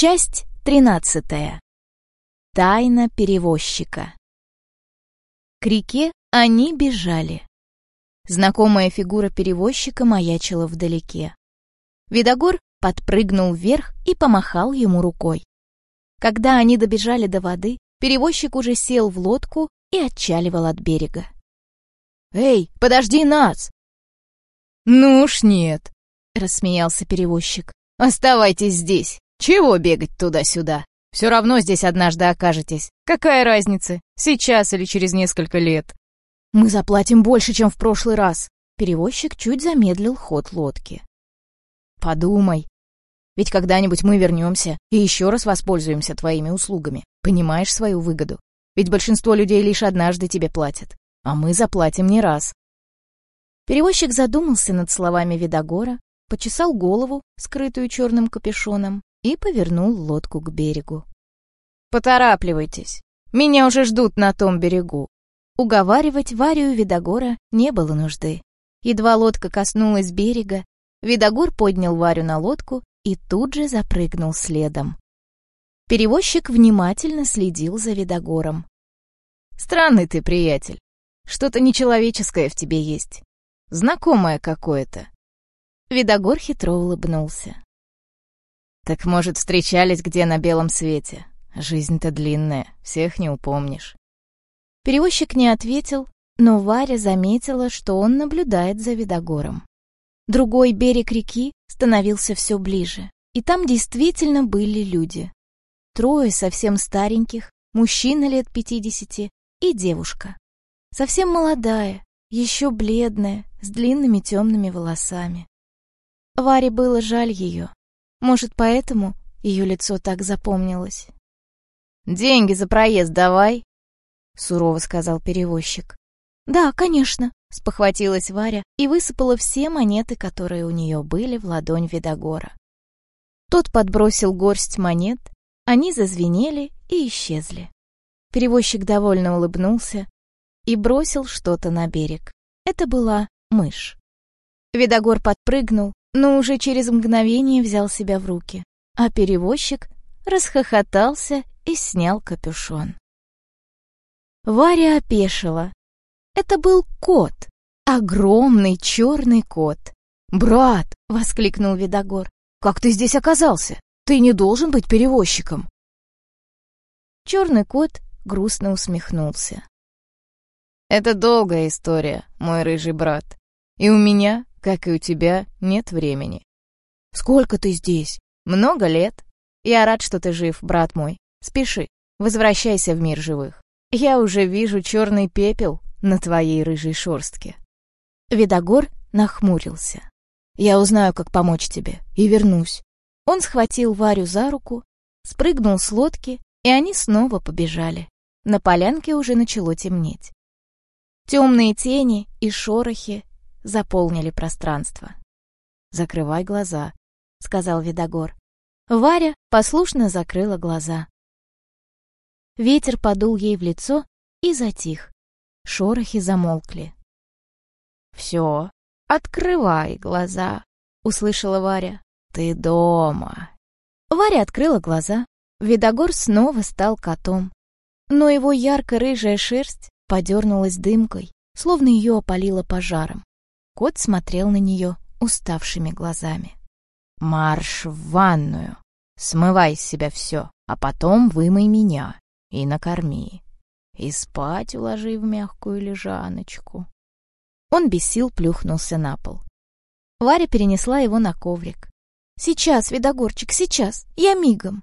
Часть тринадцатая. Тайна перевозчика. К реке они бежали. Знакомая фигура перевозчика маячила вдалеке. Видогор подпрыгнул вверх и помахал ему рукой. Когда они добежали до воды, перевозчик уже сел в лодку и отчаливал от берега. «Эй, подожди нас!» «Ну уж нет», — рассмеялся перевозчик. «Оставайтесь здесь. Чего бегать туда-сюда? Все равно здесь однажды окажетесь. Какая разница, сейчас или через несколько лет?» «Мы заплатим больше, чем в прошлый раз». Перевозчик чуть замедлил ход лодки. «Подумай. Ведь когда-нибудь мы вернемся и еще раз воспользуемся твоими услугами. Понимаешь свою выгоду? Ведь большинство людей лишь однажды тебе платят, а мы заплатим не раз». Перевозчик задумался над словами Видогора, почесал голову, скрытую черным капюшоном, и повернул лодку к берегу. «Поторапливайтесь, меня уже ждут на том берегу». Уговаривать Варию Видогора не было нужды. Едва лодка коснулась берега, Видогор поднял Варю на лодку и тут же запрыгнул следом. Перевозчик внимательно следил за Видогором. «Странный ты, приятель. Что-то нечеловеческое в тебе есть. Знакомое какое-то». Видогор хитро улыбнулся. «Так, может, встречались где на белом свете? Жизнь-то длинная, всех не упомнишь». Перевозчик не ответил, но Варя заметила, что он наблюдает за Видогором. Другой берег реки становился все ближе, и там действительно были люди. Трое совсем стареньких, мужчина лет пятидесяти и девушка. Совсем молодая, еще бледная, с длинными темными волосами. Варе было жаль ее. Может, поэтому ее лицо так запомнилось. «Деньги за проезд давай», — сурово сказал перевозчик. «Да, конечно», — спохватилась Варя и высыпала все монеты, которые у нее были в ладонь Видогора. Тот подбросил горсть монет, они зазвенели и исчезли. Перевозчик довольно улыбнулся и бросил что-то на берег. Это была мышь. Видогор подпрыгнул, но уже через мгновение взял себя в руки, а перевозчик расхохотался и снял капюшон. Варя опешила. Это был кот, огромный черный кот. «Брат!» — воскликнул Видогор. «Как ты здесь оказался? Ты не должен быть перевозчиком!» Черный кот грустно усмехнулся. «Это долгая история, мой рыжий брат. И у меня как и у тебя, нет времени. Сколько ты здесь? Много лет. Я рад, что ты жив, брат мой. Спеши, возвращайся в мир живых. Я уже вижу черный пепел на твоей рыжей шорстке. Видогор нахмурился. Я узнаю, как помочь тебе, и вернусь. Он схватил Варю за руку, спрыгнул с лодки, и они снова побежали. На полянке уже начало темнеть. Темные тени и шорохи заполнили пространство. «Закрывай глаза», — сказал Видогор. Варя послушно закрыла глаза. Ветер подул ей в лицо и затих. Шорохи замолкли. «Все, открывай глаза», — услышала Варя. «Ты дома». Варя открыла глаза. Видогор снова стал котом. Но его ярко-рыжая шерсть подернулась дымкой, словно ее опалило пожаром. Кот смотрел на нее уставшими глазами. «Марш в ванную! Смывай с себя все, а потом вымой меня и накорми. И спать уложи в мягкую лежаночку». Он без сил плюхнулся на пол. Варя перенесла его на коврик. «Сейчас, Видогорчик, сейчас! Я мигом!»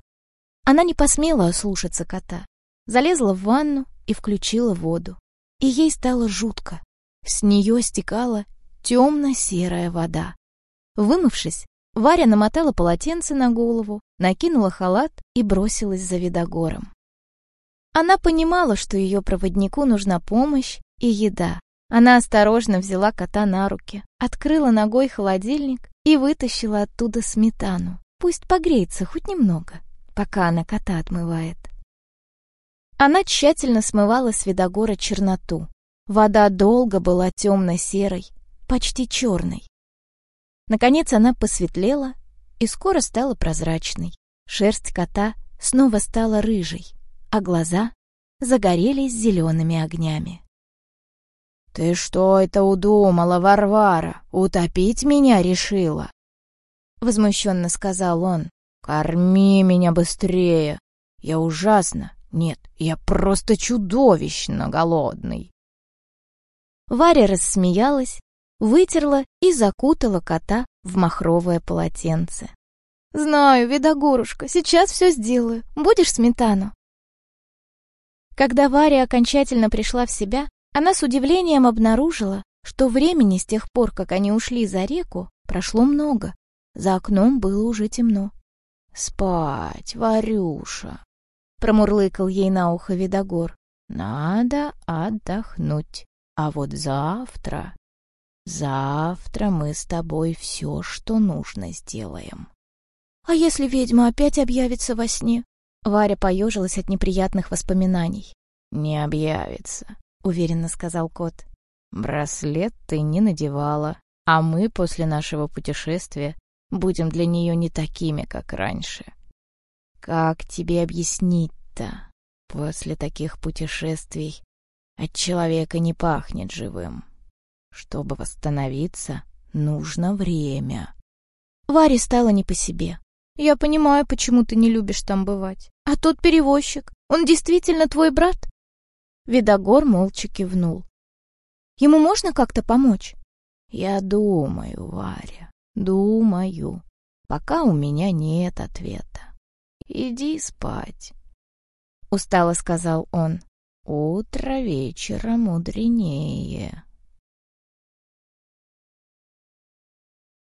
Она не посмела ослушаться кота. Залезла в ванну и включила воду. И ей стало жутко. С нее стекала темно-серая вода. Вымывшись, Варя намотала полотенце на голову, накинула халат и бросилась за Видогором. Она понимала, что ее проводнику нужна помощь и еда. Она осторожно взяла кота на руки, открыла ногой холодильник и вытащила оттуда сметану. Пусть погреется хоть немного, пока она кота отмывает. Она тщательно смывала с Видогора черноту. Вода долго была темно-серой, почти черной. Наконец она посветлела и скоро стала прозрачной. Шерсть кота снова стала рыжей, а глаза загорелись зелеными огнями. «Ты что это удумала, Варвара? Утопить меня решила?» Возмущенно сказал он. «Корми меня быстрее! Я ужасно, нет, я просто чудовищно голодный!» Варя рассмеялась, вытерла и закутала кота в махровое полотенце. «Знаю, Видогорушка, сейчас все сделаю. Будешь сметану?» Когда Варя окончательно пришла в себя, она с удивлением обнаружила, что времени с тех пор, как они ушли за реку, прошло много. За окном было уже темно. «Спать, Варюша!» — промурлыкал ей на ухо Видогор. «Надо отдохнуть. А вот завтра... Завтра мы с тобой все, что нужно, сделаем». «А если ведьма опять объявится во сне?» Варя поежилась от неприятных воспоминаний. «Не объявится», — уверенно сказал кот. «Браслет ты не надевала, а мы после нашего путешествия будем для нее не такими, как раньше. Как тебе объяснить-то? После таких путешествий от человека не пахнет живым. Чтобы восстановиться, нужно время». Варе стало не по себе. «Я понимаю, почему ты не любишь там бывать. А тот перевозчик, он действительно твой брат?» Видогор молча кивнул. «Ему можно как-то помочь?» «Я думаю, Варя, думаю. Пока у меня нет ответа. Иди спать», — устало сказал он. «Утро вечера мудренее».